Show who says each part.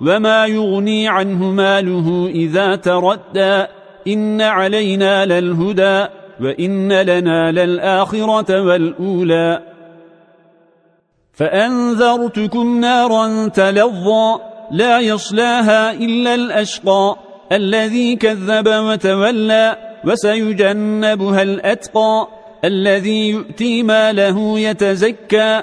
Speaker 1: وما يغني عنه ماله إذا تردى إن علينا للهدى وإن لنا للآخرة والأولى فأنذرتكم نارا تلظى لا يصلاها إلا الأشقى الذي كذب وتولى وسيجنبها الأتقى الذي يؤتي ماله يتزكى